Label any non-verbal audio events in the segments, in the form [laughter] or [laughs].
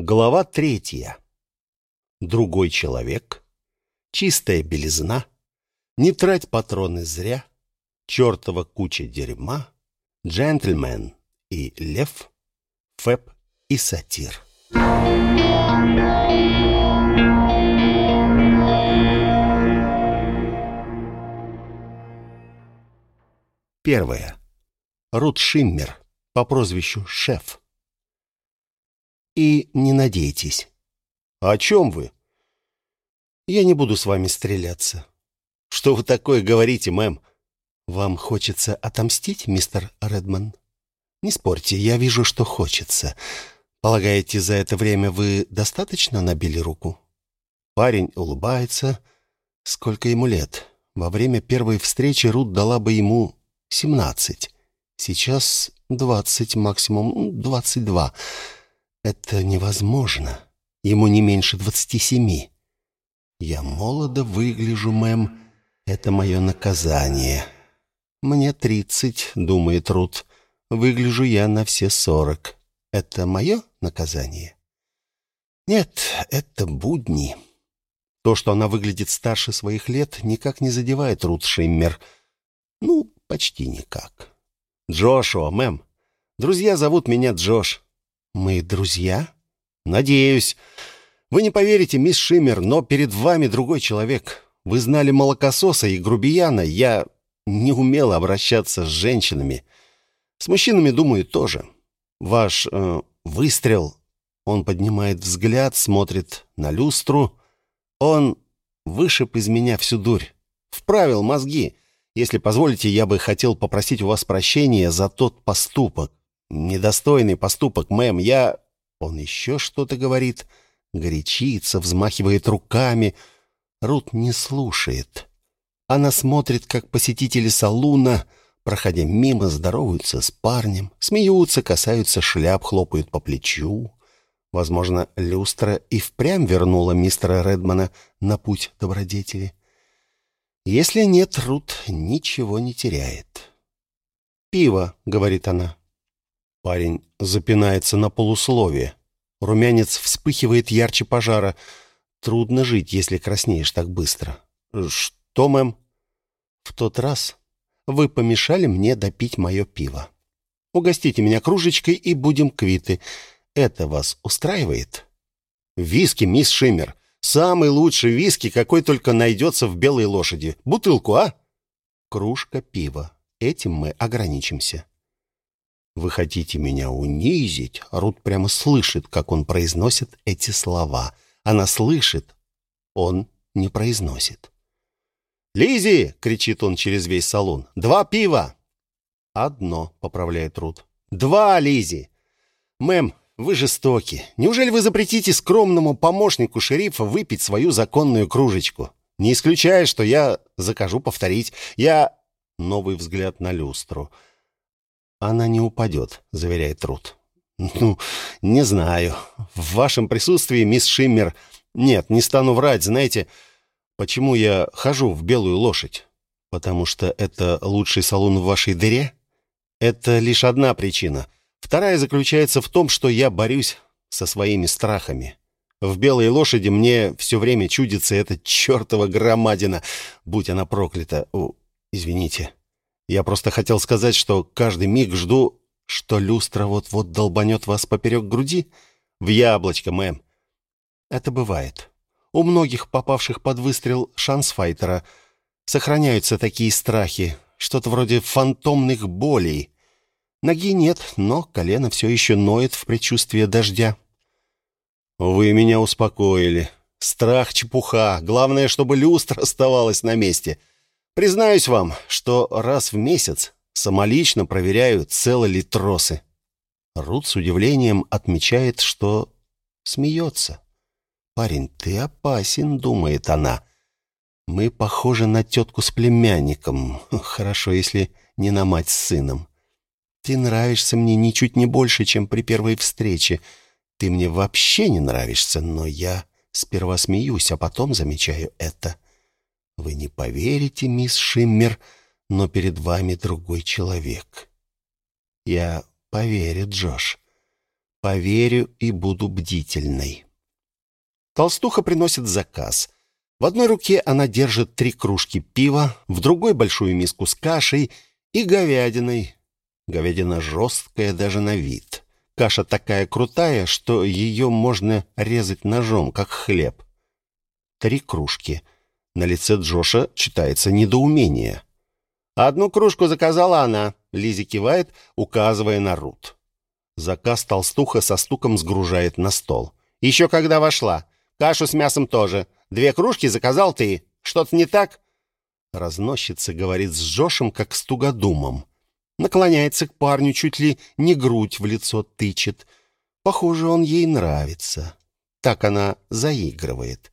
Глава третья. Другой человек. Чистая белизна. Не трать патроны зря. Чертова куча дерьма. Джентльмен и лев. Фэб и сатир. Первое. Рут Шиммер по прозвищу Шеф. И не надейтесь. О чем вы? Я не буду с вами стреляться. Что вы такое говорите, мэм? Вам хочется отомстить, мистер Редман? Не спорьте, я вижу, что хочется. Полагаете, за это время вы достаточно набили руку? Парень улыбается. Сколько ему лет? Во время первой встречи Рут дала бы ему семнадцать. Сейчас двадцать, максимум двадцать два. Это невозможно. Ему не меньше двадцати семи. Я молодо выгляжу, мэм. Это мое наказание. Мне тридцать, думает Рут. Выгляжу я на все сорок. Это мое наказание? Нет, это будни. То, что она выглядит старше своих лет, никак не задевает Рут Шиммер. Ну, почти никак. Джошуа, мэм. Друзья зовут меня Джош. Мы друзья? Надеюсь. Вы не поверите, мисс Шиммер, но перед вами другой человек. Вы знали молокососа и грубияна. Я не умела обращаться с женщинами. С мужчинами, думаю, тоже. Ваш э, выстрел. Он поднимает взгляд, смотрит на люстру. Он вышиб из меня всю дурь. Вправил мозги. Если позволите, я бы хотел попросить у вас прощения за тот поступок. Недостойный поступок, мэм. Я... Он еще что-то говорит, горячится, взмахивает руками. Рут не слушает. Она смотрит, как посетители салуна, проходя мимо, здороваются с парнем, смеются, касаются шляп, хлопают по плечу. Возможно, люстра и впрямь вернула мистера Редмана на путь добродетели. Если нет, Рут ничего не теряет. «Пиво», — говорит она. Парень запинается на полусловие. Румянец вспыхивает ярче пожара. Трудно жить, если краснеешь так быстро. «Что, мэм?» «В тот раз вы помешали мне допить мое пиво. Угостите меня кружечкой и будем квиты. Это вас устраивает?» «Виски, мисс Шиммер. Самый лучший виски, какой только найдется в белой лошади. Бутылку, а?» «Кружка пива. Этим мы ограничимся». «Вы хотите меня унизить?» Рут прямо слышит, как он произносит эти слова. Она слышит, он не произносит. Лизи! кричит он через весь салон. «Два пива!» «Одно», — поправляет Рут. «Два, Лизи. «Мэм, вы жестоки. Неужели вы запретите скромному помощнику шерифа выпить свою законную кружечку? Не исключая, что я закажу повторить. Я...» Новый взгляд на люстру. «Она не упадет», — заверяет Рут. «Ну, не знаю. В вашем присутствии, мисс Шиммер... Нет, не стану врать, знаете, почему я хожу в белую лошадь? Потому что это лучший салон в вашей дыре? Это лишь одна причина. Вторая заключается в том, что я борюсь со своими страхами. В белой лошади мне все время чудится эта чертова громадина, будь она проклята. О, извините». Я просто хотел сказать, что каждый миг жду, что люстра вот-вот долбанет вас поперек груди. В яблочко, мэм. Это бывает. У многих попавших под выстрел шансфайтера сохраняются такие страхи, что-то вроде фантомных болей. Ноги нет, но колено все еще ноет в предчувствии дождя. Вы меня успокоили. Страх чепуха. Главное, чтобы люстра оставалась на месте. Признаюсь вам, что раз в месяц самолично проверяю, целы ли тросы. Рут с удивлением отмечает, что смеется. «Парень, ты опасен», — думает она. «Мы похожи на тетку с племянником. Хорошо, если не на мать с сыном. Ты нравишься мне ничуть не больше, чем при первой встрече. Ты мне вообще не нравишься, но я сперва смеюсь, а потом замечаю это». Вы не поверите, мисс Шиммер, но перед вами другой человек. Я поверю, Джош. Поверю и буду бдительной. Толстуха приносит заказ. В одной руке она держит три кружки пива, в другой большую миску с кашей и говядиной. Говядина жесткая даже на вид. Каша такая крутая, что ее можно резать ножом, как хлеб. Три кружки. На лице Джоша читается недоумение. «Одну кружку заказала она», — Лизи кивает, указывая на Рут. Заказ толстуха со стуком сгружает на стол. «Еще когда вошла. Кашу с мясом тоже. Две кружки заказал ты. Что-то не так?» Разносчица говорит с Джошем, как с тугодумом. Наклоняется к парню, чуть ли не грудь в лицо тычет. Похоже, он ей нравится. Так она заигрывает.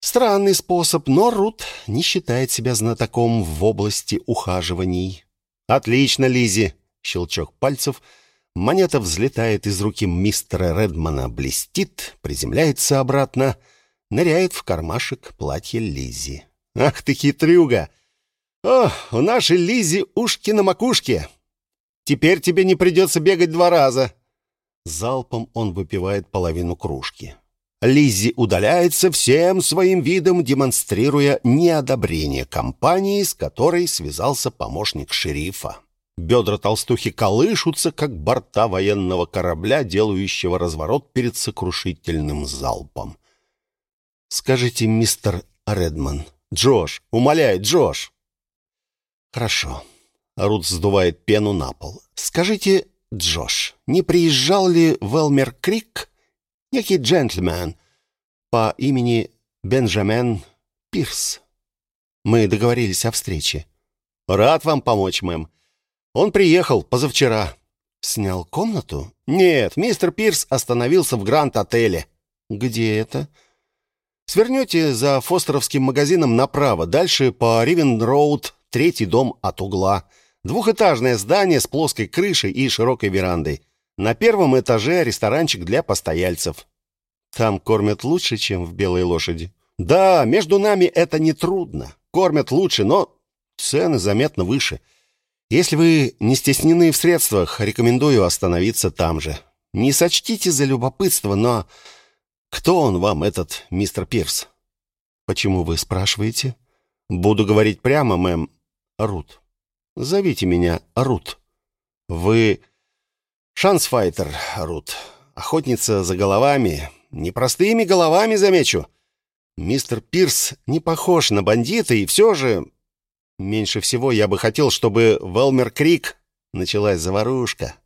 Странный способ, но Рут не считает себя знатоком в области ухаживаний. «Отлично, Лизи. Щелчок пальцев. Монета взлетает из руки мистера Редмана, блестит, приземляется обратно, ныряет в кармашек платья Лизи. «Ах ты хитрюга! О, у нашей Лизи ушки на макушке! Теперь тебе не придется бегать два раза!» Залпом он выпивает половину кружки. Лиззи удаляется всем своим видом, демонстрируя неодобрение компании, с которой связался помощник шерифа. Бедра толстухи колышутся, как борта военного корабля, делающего разворот перед сокрушительным залпом. «Скажите, мистер Редман...» «Джош! Умоляет, Джош!» «Хорошо». Рут сдувает пену на пол. «Скажите, Джош, не приезжал ли в Элмер Крик некий джентльмен по имени Бенджамен Пирс. Мы договорились о встрече. Рад вам помочь, мэм. Он приехал позавчера. Снял комнату? Нет, мистер Пирс остановился в Гранд-отеле. Где это? Свернете за Фостеровским магазином направо, дальше по Ривен-роуд, третий дом от угла. Двухэтажное здание с плоской крышей и широкой верандой. На первом этаже ресторанчик для постояльцев. Там кормят лучше, чем в Белой лошади. Да, между нами это не трудно. Кормят лучше, но цены заметно выше. Если вы не стеснены в средствах, рекомендую остановиться там же. Не сочтите за любопытство, но кто он вам, этот мистер Пирс? Почему вы спрашиваете? Буду говорить прямо, мэм. Рут. Зовите меня Рут. Вы Шансфайтер, Рут. Охотница за головами. Непростыми головами, замечу. Мистер Пирс не похож на бандита, и все же... Меньше всего я бы хотел, чтобы в Элмер-Крик началась заварушка.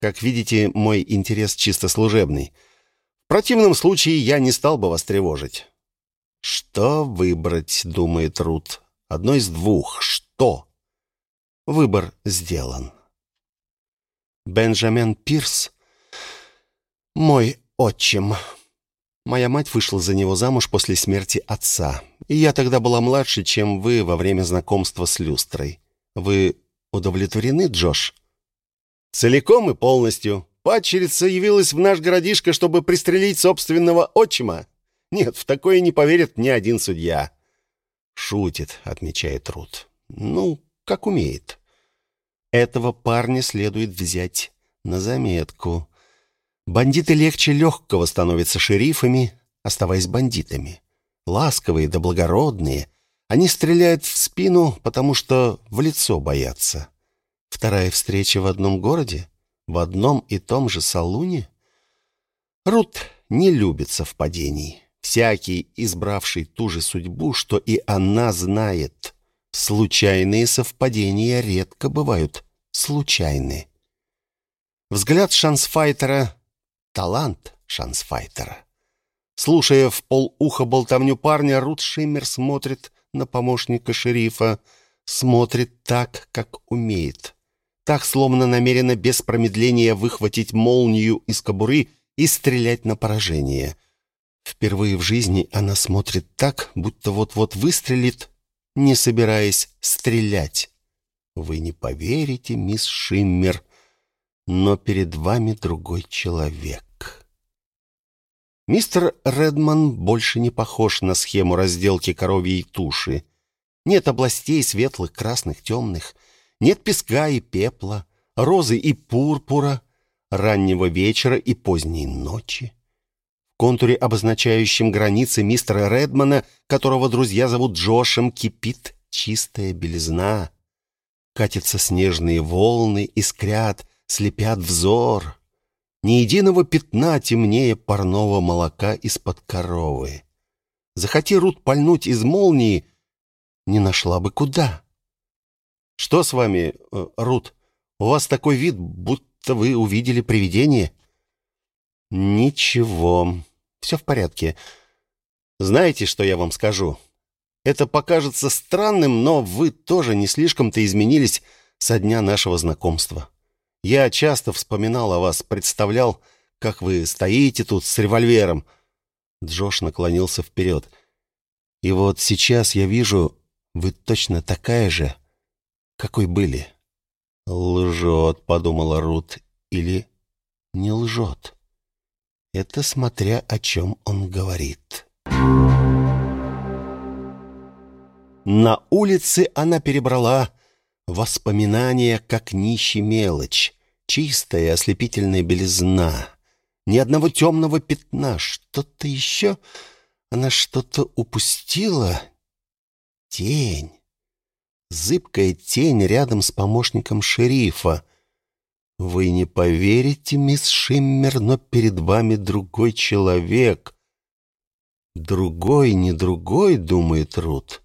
Как видите, мой интерес чисто служебный. В противном случае я не стал бы вас тревожить. «Что выбрать?» — думает Рут. «Одно из двух. Что?» Выбор сделан. Бенджамин Пирс — мой отчим. Моя мать вышла за него замуж после смерти отца, и я тогда была младше, чем вы во время знакомства с люстрой. Вы удовлетворены, Джош? Целиком и полностью. Падчерица явилась в наш городишко, чтобы пристрелить собственного отчима. Нет, в такое не поверит ни один судья. Шутит, отмечает Рут. Ну, как умеет. Этого парня следует взять на заметку. Бандиты легче легкого становятся шерифами, оставаясь бандитами. Ласковые да благородные. Они стреляют в спину, потому что в лицо боятся. Вторая встреча в одном городе? В одном и том же салуне? Рут не любит совпадений. Всякий, избравший ту же судьбу, что и она знает — Случайные совпадения редко бывают случайны. Взгляд шансфайтера — талант шансфайтера. Слушая в полуха болтовню парня, Рут Шиммер смотрит на помощника шерифа, смотрит так, как умеет. Так, словно намеренно без промедления выхватить молнию из кобуры и стрелять на поражение. Впервые в жизни она смотрит так, будто вот-вот выстрелит не собираясь стрелять. Вы не поверите, мисс Шиммер, но перед вами другой человек. Мистер Редман больше не похож на схему разделки коровьей туши. Нет областей светлых, красных, темных. Нет песка и пепла, розы и пурпура. раннего вечера и поздней ночи. Контуре, обозначающем границы мистера Редмана, которого друзья зовут Джошем, кипит чистая белизна. Катятся снежные волны, искрят, слепят взор. Ни единого пятна темнее парного молока из-под коровы. Захоти Рут пальнуть из молнии, не нашла бы куда. «Что с вами, э, Рут? У вас такой вид, будто вы увидели привидение?» «Ничего, все в порядке. Знаете, что я вам скажу? Это покажется странным, но вы тоже не слишком-то изменились со дня нашего знакомства. Я часто вспоминал о вас, представлял, как вы стоите тут с револьвером». Джош наклонился вперед. «И вот сейчас я вижу, вы точно такая же, какой были. «Лжет», — подумала Рут, — «или не лжет?» Это смотря о чем он говорит. На улице она перебрала воспоминания, как нищий мелочь, чистая ослепительная белизна, ни одного темного пятна, что-то еще... Она что-то упустила? Тень зыбкая тень рядом с помощником шерифа. Вы не поверите, мисс Шиммер, но перед вами другой человек. Другой, не другой, думает Рут.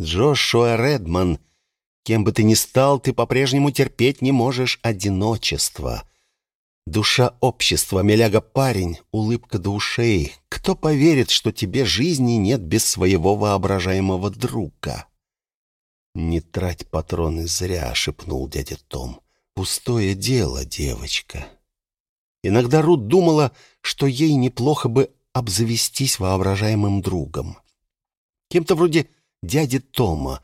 Джошуа Редман. Кем бы ты ни стал, ты по-прежнему терпеть не можешь одиночество. Душа общества, миляга парень, улыбка до ушей. Кто поверит, что тебе жизни нет без своего воображаемого друга? «Не трать патроны зря», — шепнул дядя Том. «Пустое дело, девочка». Иногда Рут думала, что ей неплохо бы обзавестись воображаемым другом. Кем-то вроде дяди Тома.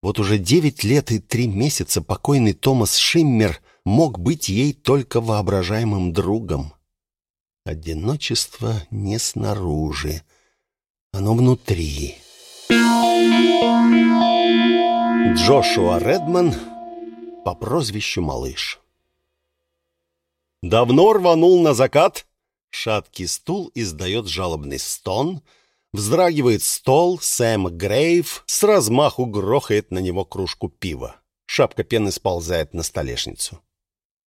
Вот уже девять лет и три месяца покойный Томас Шиммер мог быть ей только воображаемым другом. Одиночество не снаружи, оно внутри. Джошуа Редман по прозвищу Малыш. Давно рванул на закат. Шаткий стул издает жалобный стон. Вздрагивает стол, Сэм Грейв с размаху грохает на него кружку пива. Шапка пены сползает на столешницу.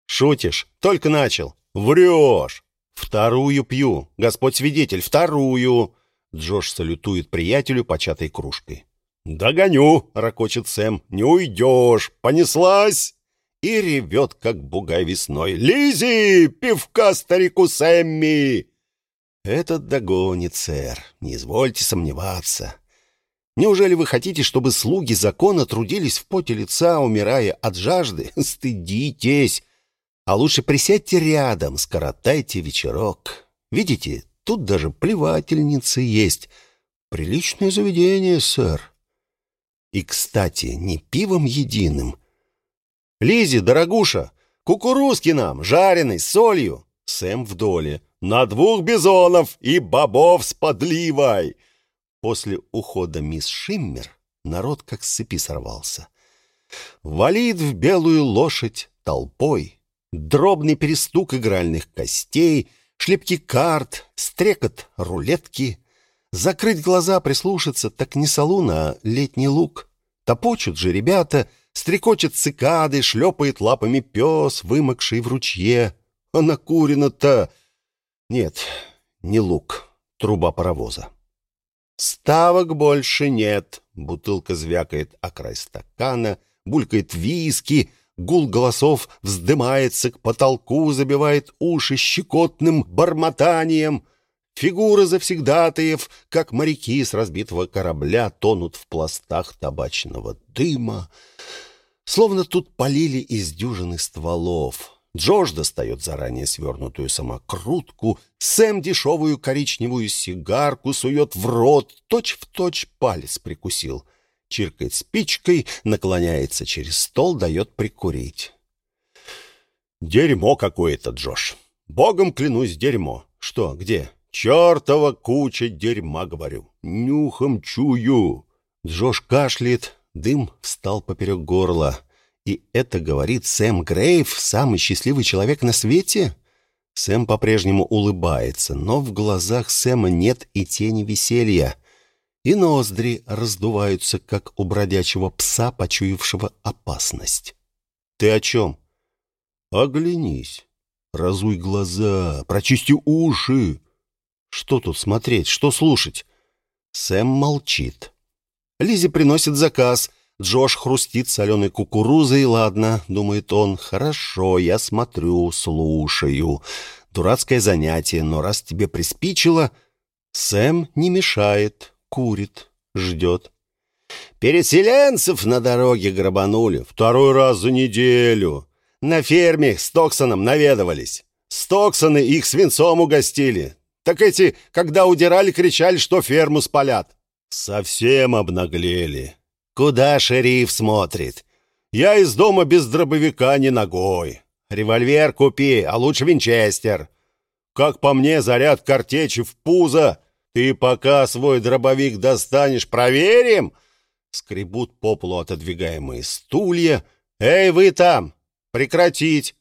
«Шутишь? Только начал. Врешь!» «Вторую пью. Господь свидетель, вторую!» Джош салютует приятелю початой кружкой. «Догоню!» — ракочет Сэм. «Не уйдешь! Понеслась!» И ревет, как бугай весной. Лизи, Пивка старику Сэмми!» «Этот догонит, сэр. Не извольте сомневаться. Неужели вы хотите, чтобы слуги закона трудились в поте лица, умирая от жажды? [laughs] Стыдитесь! А лучше присядьте рядом, скоротайте вечерок. Видите, тут даже плевательницы есть. Приличное заведение, сэр. И, кстати, не пивом единым. Лизи, дорогуша, кукурузки нам, жареный, с солью. Сэм в доле. На двух бизонов и бобов с подливой. После ухода мисс Шиммер народ как с цепи сорвался. Валит в белую лошадь толпой. Дробный перестук игральных костей, шлепки карт, стрекот рулетки — Закрыть глаза, прислушаться, так не салун, а летний луг. Топочут же ребята, стрекочет цикады, шлепает лапами пес, вымокший в ручье. А накурено-то... Нет, не лук, труба паровоза. Ставок больше нет. Бутылка звякает о край стакана, булькает виски, гул голосов вздымается к потолку, забивает уши щекотным бормотанием — Фигуры завсегдатаев, как моряки с разбитого корабля, тонут в пластах табачного дыма. Словно тут полили из дюжины стволов. Джордж достает заранее свернутую самокрутку, Сэм дешевую коричневую сигарку сует в рот, точь-в-точь точь палец прикусил. Чиркает спичкой, наклоняется через стол, дает прикурить. «Дерьмо какое-то, Джош! Богом клянусь, дерьмо! Что, где?» «Чертова куча дерьма, говорю. Нюхом чую». Джош кашляет, дым встал поперек горла. И это говорит Сэм Грейв, самый счастливый человек на свете? Сэм по-прежнему улыбается, но в глазах Сэма нет и тени веселья. И ноздри раздуваются, как у бродячего пса, почуявшего опасность. «Ты о чем?» «Оглянись. Разуй глаза, прочисти уши. Что тут смотреть, что слушать?» Сэм молчит. Лизи приносит заказ. Джош хрустит соленой кукурузой. Ладно, думает он, хорошо, я смотрю, слушаю. Дурацкое занятие, но раз тебе приспичило... Сэм не мешает, курит, ждет. Переселенцев на дороге грабанули. Второй раз за неделю. На ферме с Токсоном наведывались. Стоксоны их свинцом угостили. Так эти, когда удирали, кричали, что ферму спалят. Совсем обнаглели. Куда шериф смотрит? Я из дома без дробовика не ногой. Револьвер купи, а лучше винчестер. Как по мне, заряд картечи в пузо. Ты пока свой дробовик достанешь, проверим. Скребут по полу отодвигаемые стулья. Эй, вы там, прекратить.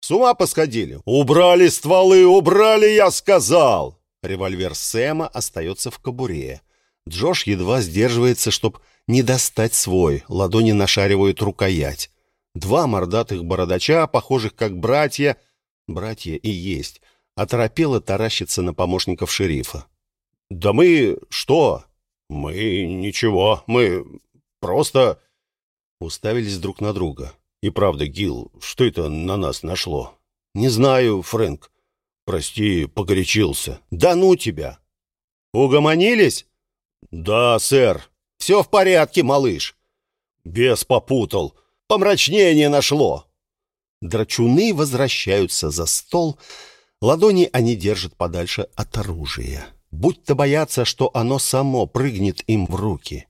С ума посходили? Убрали стволы, убрали, я сказал. Револьвер Сэма остается в кобуре. Джош едва сдерживается, чтоб не достать свой. Ладони нашаривают рукоять. Два мордатых бородача, похожих как братья, братья и есть, оторопело таращится на помощников шерифа. «Да мы что? Мы ничего, мы просто...» Уставились друг на друга. «И правда, Гил, что это на нас нашло?» «Не знаю, Фрэнк. Прости, погорячился. Да ну тебя!» «Угомонились?» «Да, сэр. Все в порядке, малыш». «Бес попутал. Помрачнение нашло». Драчуны возвращаются за стол. Ладони они держат подальше от оружия. Будь-то боятся, что оно само прыгнет им в руки.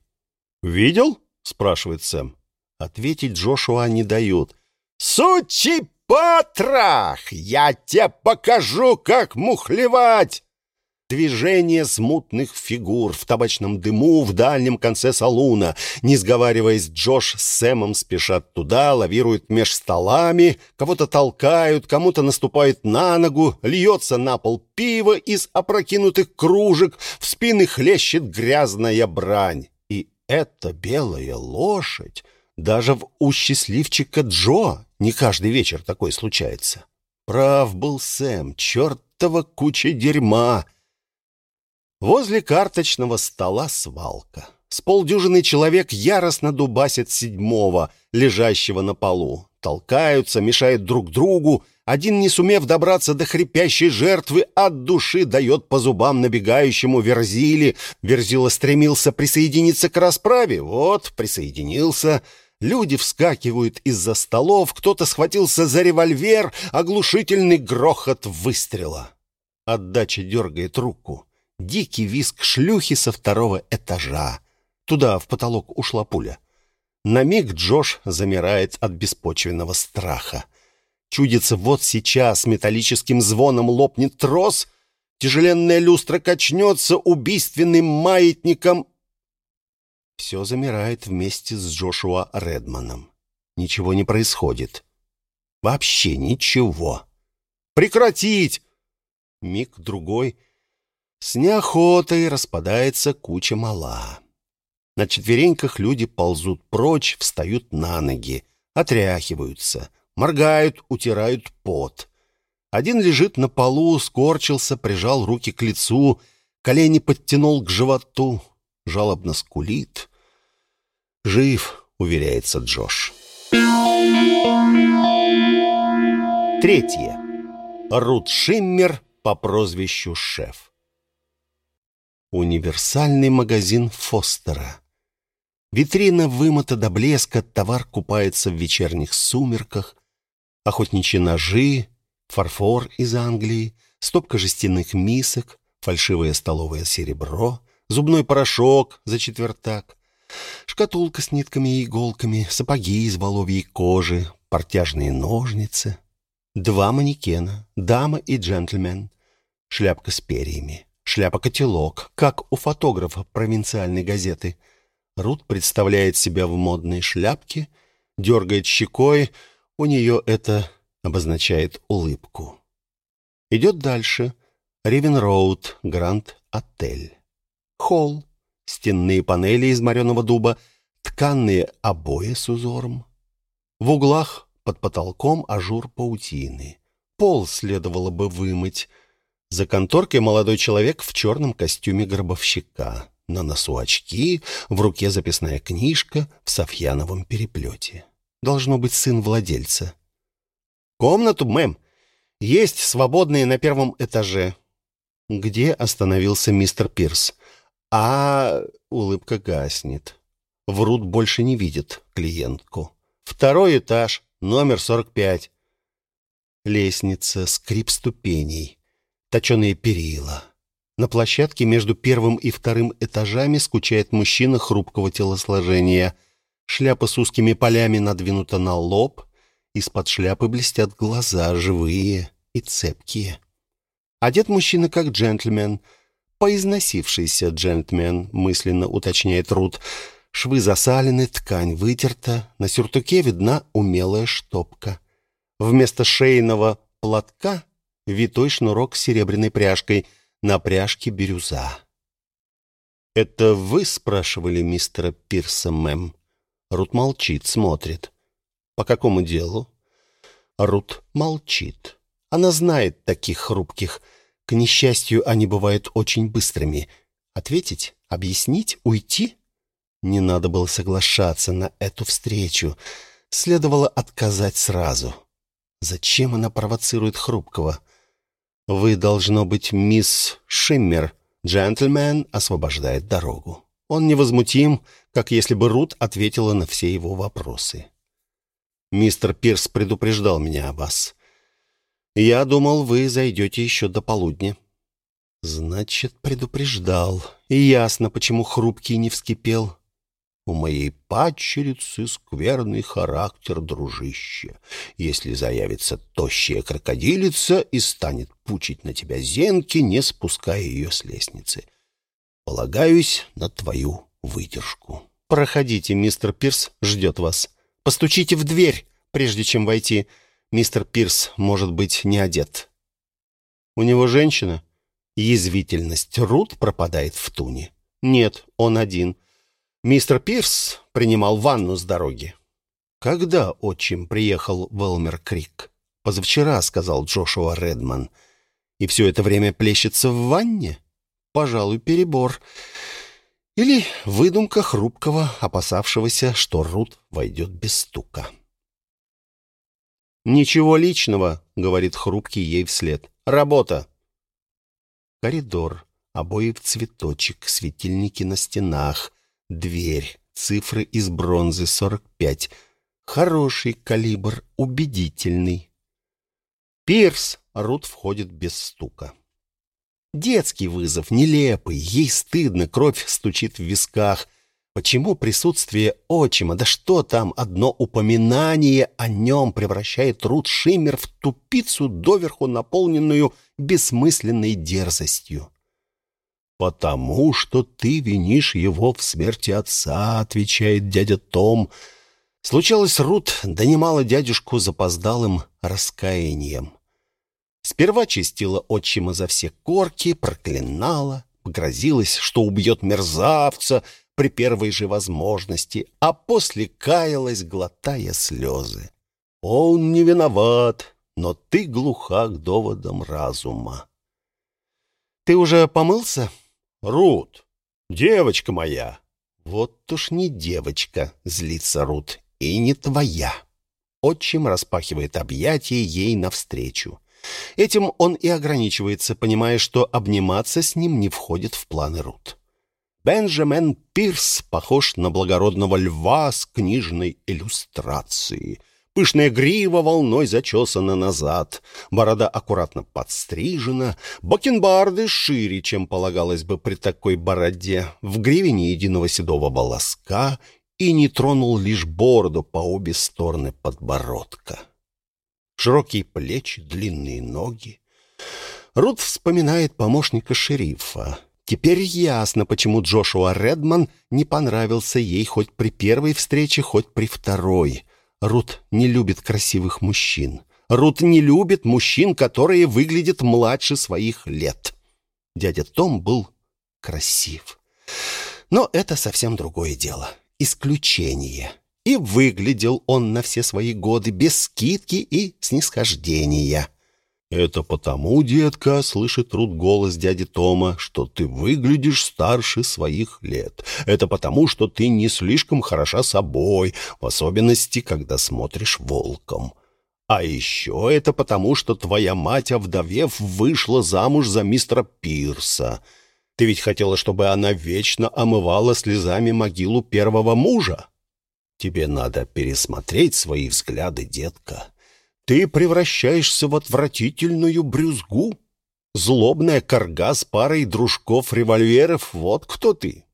«Видел?» — спрашивает Сэм. Ответить Джошуа не дают. «Сучий потрах! Я тебе покажу, как мухлевать!» Движение смутных фигур в табачном дыму в дальнем конце салуна. Не сговариваясь, Джош с Сэмом спешат туда, лавируют меж столами, кого-то толкают, кому-то наступают на ногу, льется на пол пиво из опрокинутых кружек, в спины хлещет грязная брань. И эта белая лошадь даже в у счастливчика Джо не каждый вечер такой случается. Прав был Сэм, чертова куча дерьма — Возле карточного стола свалка. С полдюжины человек яростно дубасят седьмого, лежащего на полу. Толкаются, мешают друг другу. Один, не сумев добраться до хрипящей жертвы, от души дает по зубам набегающему Верзиле. Верзила стремился присоединиться к расправе. Вот, присоединился. Люди вскакивают из-за столов, кто-то схватился за револьвер, оглушительный грохот выстрела. Отдача дергает руку. Дикий визг шлюхи со второго этажа. Туда, в потолок, ушла пуля. На миг Джош замирает от беспочвенного страха. Чудится, вот сейчас металлическим звоном лопнет трос, тяжеленная люстра качнется убийственным маятником. Все замирает вместе с Джошуа Редманом. Ничего не происходит. Вообще ничего. Прекратить! Миг-другой — с неохотой распадается куча мала. На четвереньках люди ползут прочь, встают на ноги, отряхиваются, моргают, утирают пот. Один лежит на полу, скорчился, прижал руки к лицу, колени подтянул к животу, жалобно скулит. «Жив», — уверяется Джош. Третье. Рут Шиммер по прозвищу Шеф. Универсальный магазин Фостера. Витрина вымыта до блеска, товар купается в вечерних сумерках. Охотничьи ножи, фарфор из Англии, стопка жестяных мисок, фальшивое столовое серебро, зубной порошок за четвертак, шкатулка с нитками и иголками, сапоги из воловьей кожи, портяжные ножницы, два манекена, дама и джентльмен, шляпка с перьями шляпа-котелок, как у фотографа провинциальной газеты. Рут представляет себя в модной шляпке, дергает щекой, у нее это обозначает улыбку. Идет дальше. Ривен-Роуд, Гранд-Отель. Холл, стенные панели из мореного дуба, тканные обои с узором. В углах под потолком ажур паутины. Пол следовало бы вымыть. За конторкой молодой человек в черном костюме гробовщика. На носу очки, в руке записная книжка в софьяновом переплете. Должно быть сын владельца. «Комнату, мэм!» Есть свободные на первом этаже. Где остановился мистер Пирс? А улыбка гаснет. Врут больше не видит клиентку. Второй этаж, номер 45. Лестница, скрип ступеней, точеные перила. На площадке между первым и вторым этажами скучает мужчина хрупкого телосложения. Шляпа с узкими полями надвинута на лоб, из-под шляпы блестят глаза, живые и цепкие. Одет мужчина как джентльмен, поизносившийся джентльмен, мысленно уточняет Рут. Швы засалены, ткань вытерта, на сюртуке видна умелая штопка. Вместо шейного платка витой шнурок с серебряной пряжкой, на пряжке бирюза. «Это вы спрашивали мистера Пирса, мэм?» Рут молчит, смотрит. По какому делу? Рут молчит. Она знает таких хрупких. К несчастью, они бывают очень быстрыми. Ответить? Объяснить? Уйти? Не надо было соглашаться на эту встречу. Следовало отказать сразу. Зачем она провоцирует хрупкого? Вы, должно быть, мисс Шиммер. Джентльмен освобождает дорогу. Он невозмутим, как если бы Рут ответила на все его вопросы. Мистер Пирс предупреждал меня о вас. Я думал, вы зайдете еще до полудня. Значит, предупреждал. И ясно, почему хрупкий не вскипел. У моей падчерицы скверный характер, дружище. Если заявится тощая крокодилица и станет пучить на тебя зенки, не спуская ее с лестницы. Полагаюсь на твою выдержку. Проходите, мистер Пирс ждет вас. Постучите в дверь, прежде чем войти. Мистер Пирс может быть не одет. У него женщина? Язвительность Рут пропадает в туне. Нет, он один. Мистер Пирс принимал ванну с дороги. Когда отчим приехал в Элмер-Крик? Позавчера, сказал Джошуа Редман. И все это время плещется в ванне? Пожалуй, перебор. Или выдумка хрупкого, опасавшегося, что Рут войдет без стука. «Ничего личного», — говорит хрупкий ей вслед. «Работа». Коридор, обои в цветочек, светильники на стенах, дверь, цифры из бронзы 45. Хороший калибр, убедительный. «Пирс!» — Рут входит без стука. Детский вызов, нелепый, ей стыдно, кровь стучит в висках. Почему присутствие отчима, да что там, одно упоминание о нем превращает Рут Шиммер в тупицу, доверху наполненную бессмысленной дерзостью? «Потому что ты винишь его в смерти отца», — отвечает дядя Том. Случалось, Рут донимала дядюшку запоздалым раскаянием. Сперва чистила отчима за все корки, проклинала, грозилась, что убьет мерзавца при первой же возможности, а после каялась, глотая слезы. «Он не виноват, но ты глуха к доводам разума». «Ты уже помылся?» «Рут, девочка моя!» «Вот уж не девочка», — злится Рут, — «и не твоя». Отчим распахивает объятия ей навстречу. Этим он и ограничивается, понимая, что обниматься с ним не входит в планы Рут. Бенджамен Пирс похож на благородного льва с книжной иллюстрацией. Пышная грива волной зачесана назад, борода аккуратно подстрижена, бакенбарды шире, чем полагалось бы при такой бороде, в гриве ни единого седого волоска и не тронул лишь бороду по обе стороны подбородка широкие плечи, длинные ноги. Рут вспоминает помощника шерифа. Теперь ясно, почему Джошуа Редман не понравился ей хоть при первой встрече, хоть при второй. Рут не любит красивых мужчин. Рут не любит мужчин, которые выглядят младше своих лет. Дядя Том был красив. Но это совсем другое дело. Исключение. И выглядел он на все свои годы без скидки и снисхождения. «Это потому, детка, — слышит Рут голос дяди Тома, — что ты выглядишь старше своих лет. Это потому, что ты не слишком хороша собой, в особенности, когда смотришь волком. А еще это потому, что твоя мать, овдовев, вышла замуж за мистера Пирса. Ты ведь хотела, чтобы она вечно омывала слезами могилу первого мужа? Тебе надо пересмотреть свои взгляды, детка». Ты превращаешься в отвратительную брюзгу. Злобная корга с парой дружков-револьверов — вот кто ты.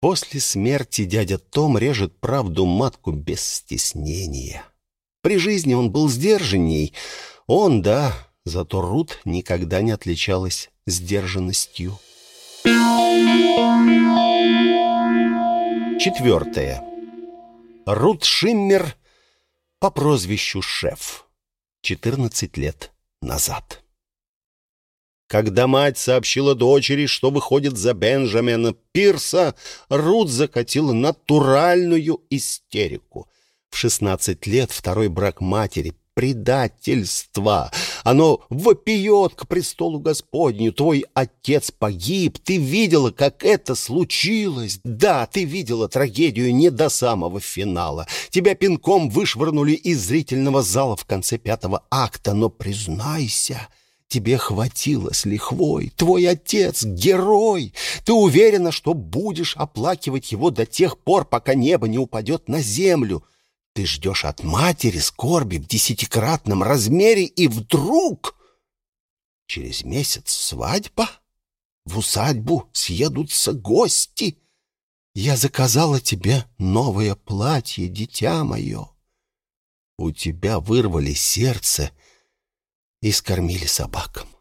После смерти дядя Том режет правду матку без стеснения. При жизни он был сдержанней. Он, да, зато Рут никогда не отличалась сдержанностью. Четвертое. Рут Шиммер по прозвищу Шеф. 14 лет назад. Когда мать сообщила дочери, что выходит за Бенджамина Пирса, Рут закатила натуральную истерику. В 16 лет второй брак матери предательство. Оно вопиет к престолу Господню. Твой отец погиб. Ты видела, как это случилось. Да, ты видела трагедию не до самого финала. Тебя пинком вышвырнули из зрительного зала в конце пятого акта. Но признайся... Тебе хватило с лихвой. Твой отец — герой. Ты уверена, что будешь оплакивать его до тех пор, пока небо не упадет на землю. Ты ждешь от матери скорби в десятикратном размере, и вдруг... Через месяц свадьба? В усадьбу съедутся гости. Я заказала тебе новое платье, дитя мое. У тебя вырвали сердце и скормили собакам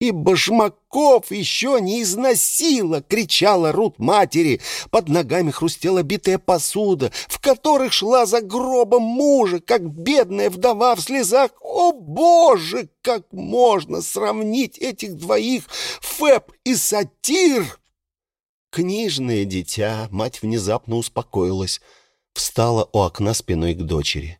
и башмаков еще не износила!» — кричала Рут матери. Под ногами хрустела битая посуда, в которых шла за гробом мужа, как бедная вдова в слезах. «О, Боже! Как можно сравнить этих двоих, Фэб и Сатир?» Книжное дитя, мать внезапно успокоилась, встала у окна спиной к дочери.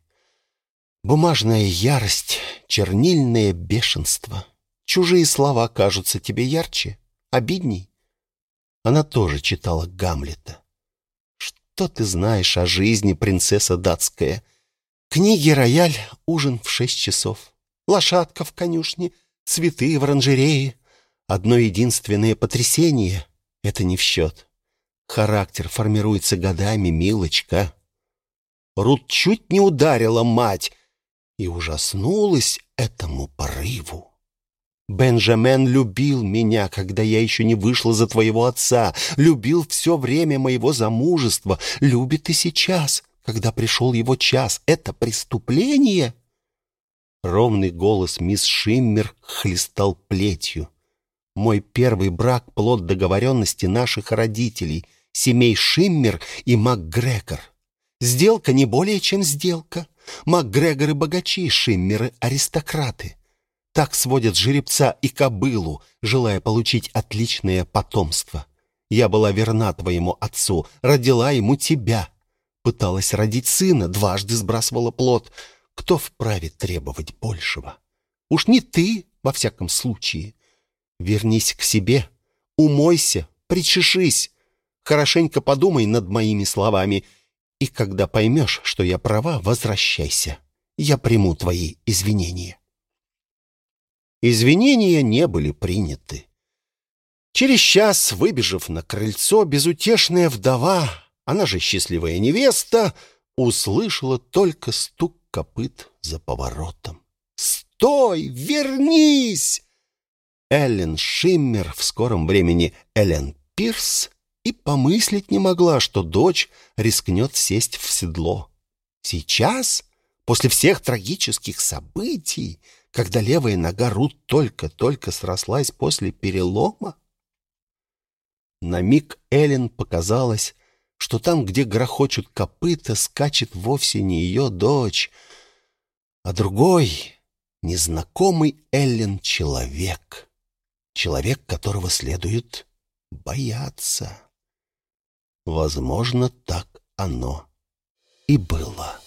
Бумажная ярость, чернильное бешенство — Чужие слова кажутся тебе ярче, обидней. Она тоже читала Гамлета. Что ты знаешь о жизни, принцесса датская? Книги «Рояль», ужин в шесть часов. Лошадка в конюшне, цветы в оранжерее. Одно единственное потрясение — это не в счет. Характер формируется годами, милочка. Рут чуть не ударила мать и ужаснулась этому порыву. Бенджамен любил меня, когда я еще не вышла за твоего отца, любил все время моего замужества, любит и сейчас, когда пришел его час. Это преступление?» Ровный голос мисс Шиммер хлестал плетью. «Мой первый брак — плод договоренности наших родителей, семей Шиммер и МакГрегор. Сделка не более, чем сделка. МакГрегоры богачи, Шиммеры — аристократы. Так сводят жеребца и кобылу, желая получить отличное потомство. Я была верна твоему отцу, родила ему тебя. Пыталась родить сына, дважды сбрасывала плод. Кто вправе требовать большего? Уж не ты, во всяком случае. Вернись к себе, умойся, причешись. Хорошенько подумай над моими словами, и когда поймешь, что я права, возвращайся. Я приму твои извинения. Извинения не были приняты. Через час, выбежав на крыльцо, безутешная вдова, она же счастливая невеста, услышала только стук копыт за поворотом. «Стой! Вернись!» Эллен Шиммер, в скором времени Эллен Пирс, и помыслить не могла, что дочь рискнет сесть в седло. Сейчас, после всех трагических событий, когда левая нога Рут только-только срослась после перелома? На миг Эллен показалось, что там, где грохочут копыта, скачет вовсе не ее дочь, а другой — незнакомый Эллен человек. Человек, которого следует бояться. Возможно, так оно и было.